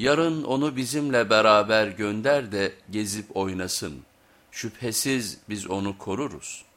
Yarın onu bizimle beraber gönder de gezip oynasın. Şüphesiz biz onu koruruz.''